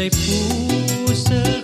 谁不舍？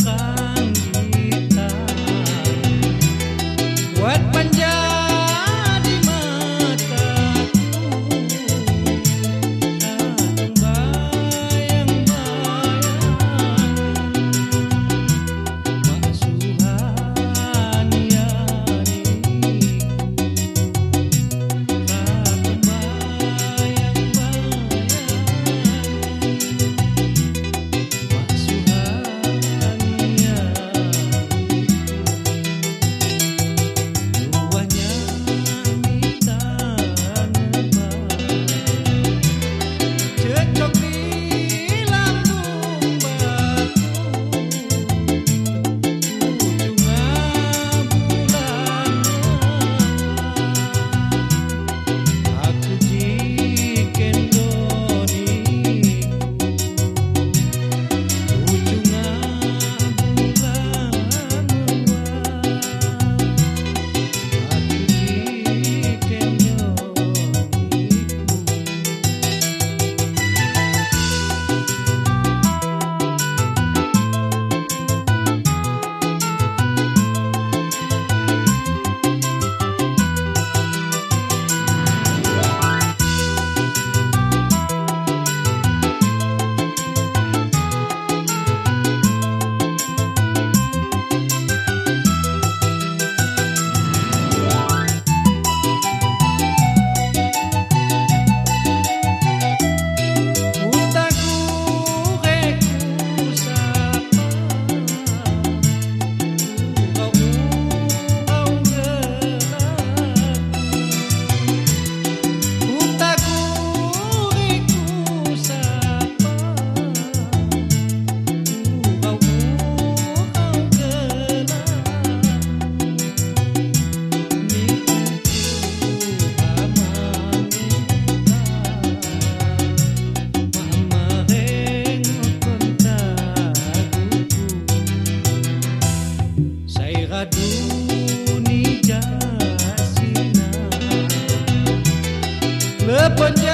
took me después